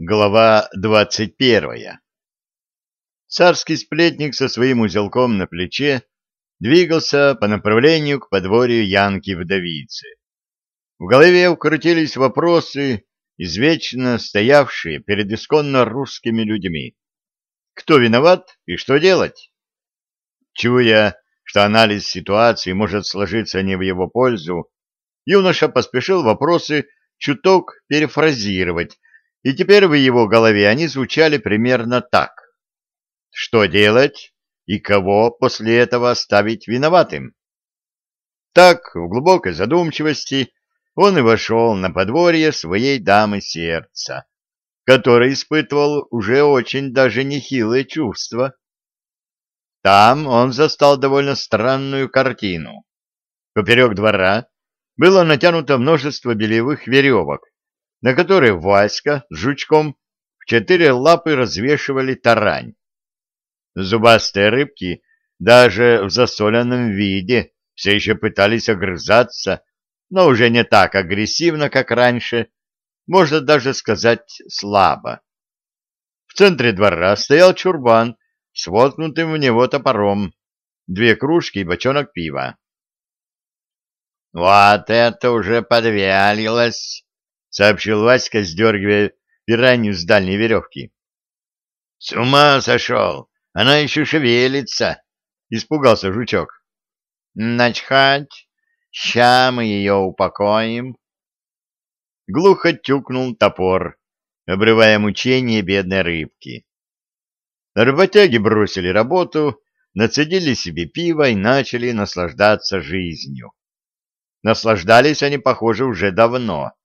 Глава двадцать первая Царский сплетник со своим узелком на плече двигался по направлению к подворью Янки-вдовицы. В голове укрутились вопросы, извечно стоявшие перед исконно русскими людьми. Кто виноват и что делать? Чуя, что анализ ситуации может сложиться не в его пользу, юноша поспешил вопросы чуток перефразировать, и теперь в его голове они звучали примерно так. Что делать и кого после этого оставить виноватым? Так, в глубокой задумчивости, он и вошел на подворье своей дамы сердца, который испытывал уже очень даже нехилые чувства. Там он застал довольно странную картину. Поперек двора было натянуто множество белевых веревок, на которой Васька с жучком в четыре лапы развешивали тарань. Зубастые рыбки даже в засоленном виде все еще пытались огрызаться, но уже не так агрессивно, как раньше, можно даже сказать слабо. В центре двора стоял чурбан с воткнутым в него топором, две кружки и бочонок пива. — Вот это уже подвялилось! — сообщил Васька, сдергивая пиранью с дальней веревки. — С ума сошел! Она еще шевелится! — испугался жучок. — Начхать! Ща мы ее упокоим. Глухо тюкнул топор, обрывая мучение бедной рыбки. Работяги бросили работу, нацедили себе пиво и начали наслаждаться жизнью. Наслаждались они, похоже, уже давно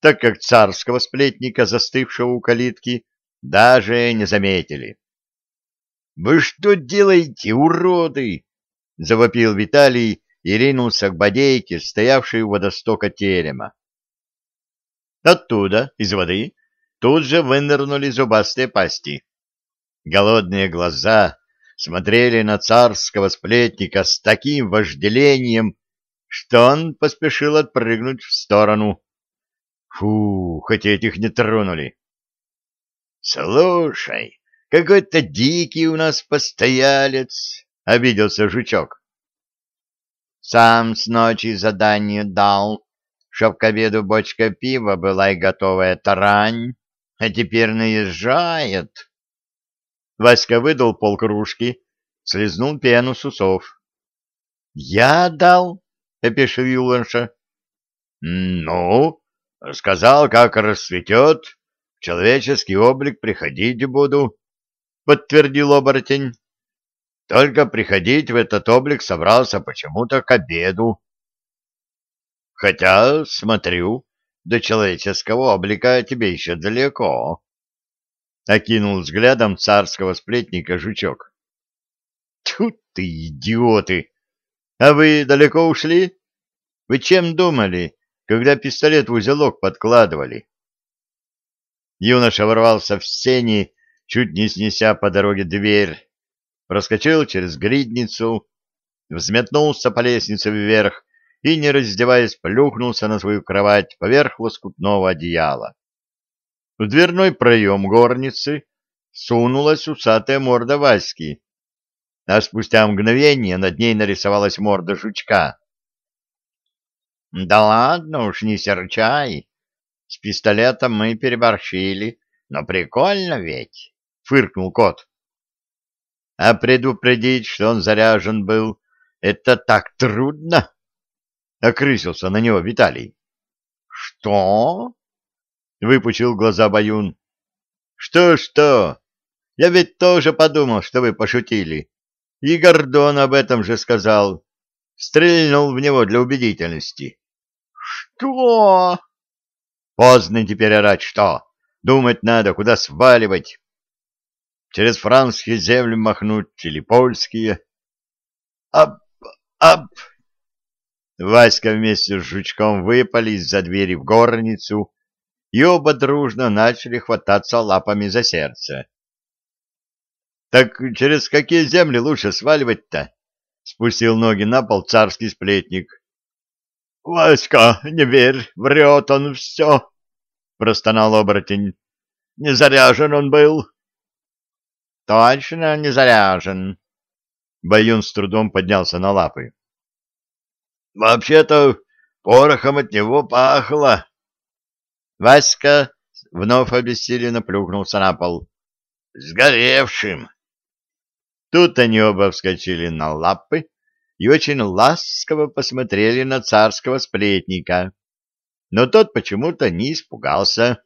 так как царского сплетника, застывшего у калитки, даже не заметили. — Вы что делаете, уроды? — завопил Виталий и ринулся к бодейке, стоявшей у водостока терема. Оттуда, из воды, тут же вынырнули зубастые пасти. Голодные глаза смотрели на царского сплетника с таким вожделением, что он поспешил отпрыгнуть в сторону, Фу, хотя этих не тронули. Слушай, какой-то дикий у нас постоялец, обиделся жучок. Сам с ночи задание дал, чтоб к обеду бочка пива была и готовая тарань, а теперь наезжает. Васька выдал полкружки, слезнул пену с усов. — Я дал? — опешил юноша. — Ну, Сказал, как рассветет, в человеческий облик приходить буду, — подтвердил оборотень. Только приходить в этот облик собрался почему-то к обеду. Хотя, смотрю, до человеческого облика тебе еще далеко. Окинул взглядом царского сплетника жучок. Тьфу ты, идиоты! А вы далеко ушли? Вы чем думали? Когда пистолет в узелок подкладывали. Юноша ворвался в сени, чуть не снеся по дороге дверь, проскочил через гридницу, взметнулся по лестнице вверх и, не раздеваясь, плюхнулся на свою кровать поверх лоскутного одеяла. В дверной проем горницы сунулась усатая морда Васьки, а спустя мгновение над ней нарисовалась морда жучка. — Да ладно уж, не серчай. С пистолетом мы переборщили, но прикольно ведь, — фыркнул кот. — А предупредить, что он заряжен был, это так трудно, — окрысился на него Виталий. — Что? — выпучил глаза Баюн. «Что, — Что-что? Я ведь тоже подумал, что вы пошутили. И Гордон об этом же сказал. Стрельнул в него для убедительности. «Что?» «Поздно теперь орать, что? Думать надо, куда сваливать. Через францкие земли махнуть или польские?» «Ап! Ап!» Васька вместе с жучком выпали из-за двери в горницу, и оба дружно начали хвататься лапами за сердце. «Так через какие земли лучше сваливать-то?» — спустил ноги на пол царский сплетник. — Васька, не верь, врет он все, — простонал оборотень. — не заряжен он был. Точно не заряжен. Баюн с трудом поднялся на лапы. Вообще-то порохом от него пахло. Васька вновь обессиленно плюхнулся на пол. Сгоревшим. Тут они оба вскочили на лапы и очень ласково посмотрели на царского сплетника. Но тот почему-то не испугался.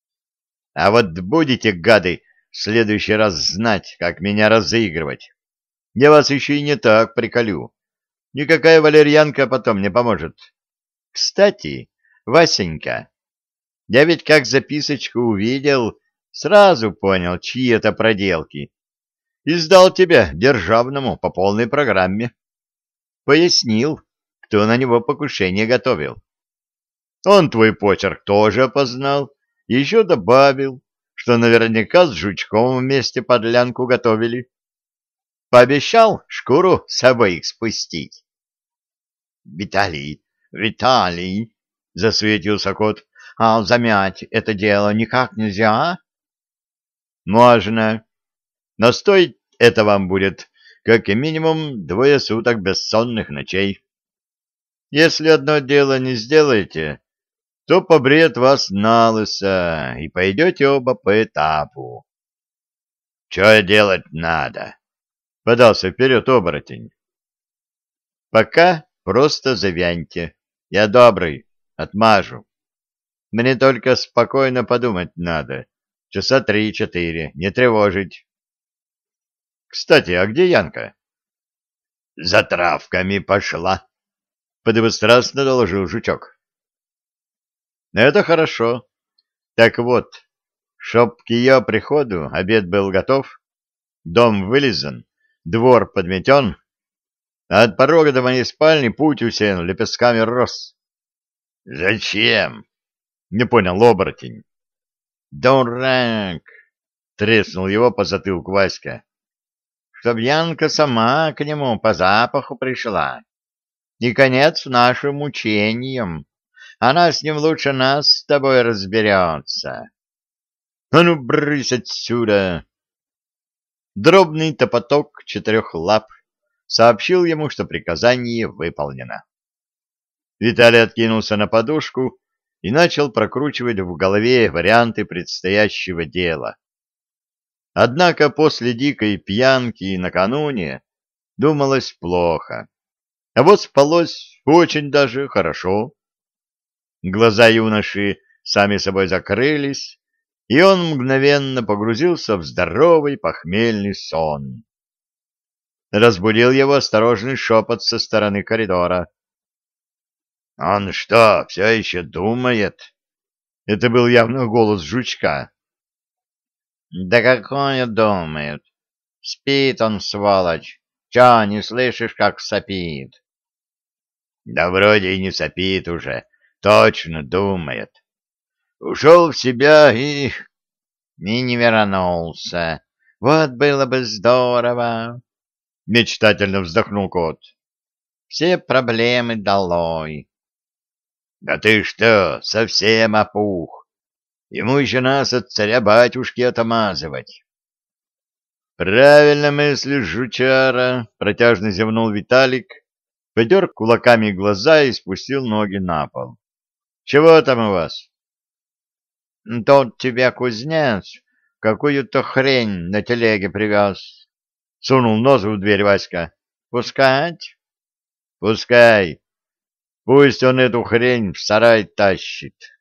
— А вот будете, гады, в следующий раз знать, как меня разыгрывать. Я вас еще и не так приколю. Никакая валерьянка потом не поможет. Кстати, Васенька, я ведь как записочку увидел, сразу понял, чьи это проделки. И сдал тебя державному по полной программе. Пояснил, кто на него покушение готовил. Он твой почерк тоже опознал, еще добавил, что наверняка с жучком вместе подлянку готовили. Пообещал шкуру с обоих спустить. — Виталий, Виталий, — засветился кот, — а замять это дело никак нельзя? — Можно, но стоить это вам будет как минимум двое суток бессонных ночей. Если одно дело не сделаете, то побред вас на лысо, и пойдете оба по этапу. — Что делать надо? — подался вперед оборотень. — Пока просто завяньте. Я добрый, отмажу. Мне только спокойно подумать надо. Часа три-четыре, не тревожить. — Кстати, а где Янка? — За травками пошла, — подобострастно доложил жучок. Это хорошо. Так вот, чтоб к ее приходу обед был готов, дом вылизан, двор подметен, а от порога до моей спальни путь усеян лепестками роз. — Зачем? — не понял оборотень. — Дурак! — треснул его по затылку Васька. — Чтоб Янка сама к нему по запаху пришла. И конец нашим мучениям. Она с ним лучше нас с тобой разберется. А ну, брысь отсюда! Дробный топоток четырех лап сообщил ему, что приказание выполнено. Виталий откинулся на подушку и начал прокручивать в голове варианты предстоящего дела. Однако после дикой пьянки накануне думалось плохо. А вот спалось очень даже хорошо. Глаза юноши сами собой закрылись, и он мгновенно погрузился в здоровый похмельный сон. Разбудил его осторожный шепот со стороны коридора. — Он что, все еще думает? Это был явно голос жучка. — Да какое думает? Спит он, сволочь. Че, не слышишь, как сопит? — Да вроде и не сопит уже, Точно думает. Ушел в себя и... И не вернулся. Вот было бы здорово. Мечтательно вздохнул кот. Все проблемы долой. Да ты что, совсем опух? Ему еще нас от царя-батюшки отмазывать. Правильно мыслишь, жучара, протяжно зевнул Виталик, потер кулаками глаза и спустил ноги на пол. Чего там у вас? Тот тебе кузнец какую-то хрень на телеге привез. Сунул нос в дверь Васька. Пускать? Пускай. Пусть он эту хрень в сарай тащит.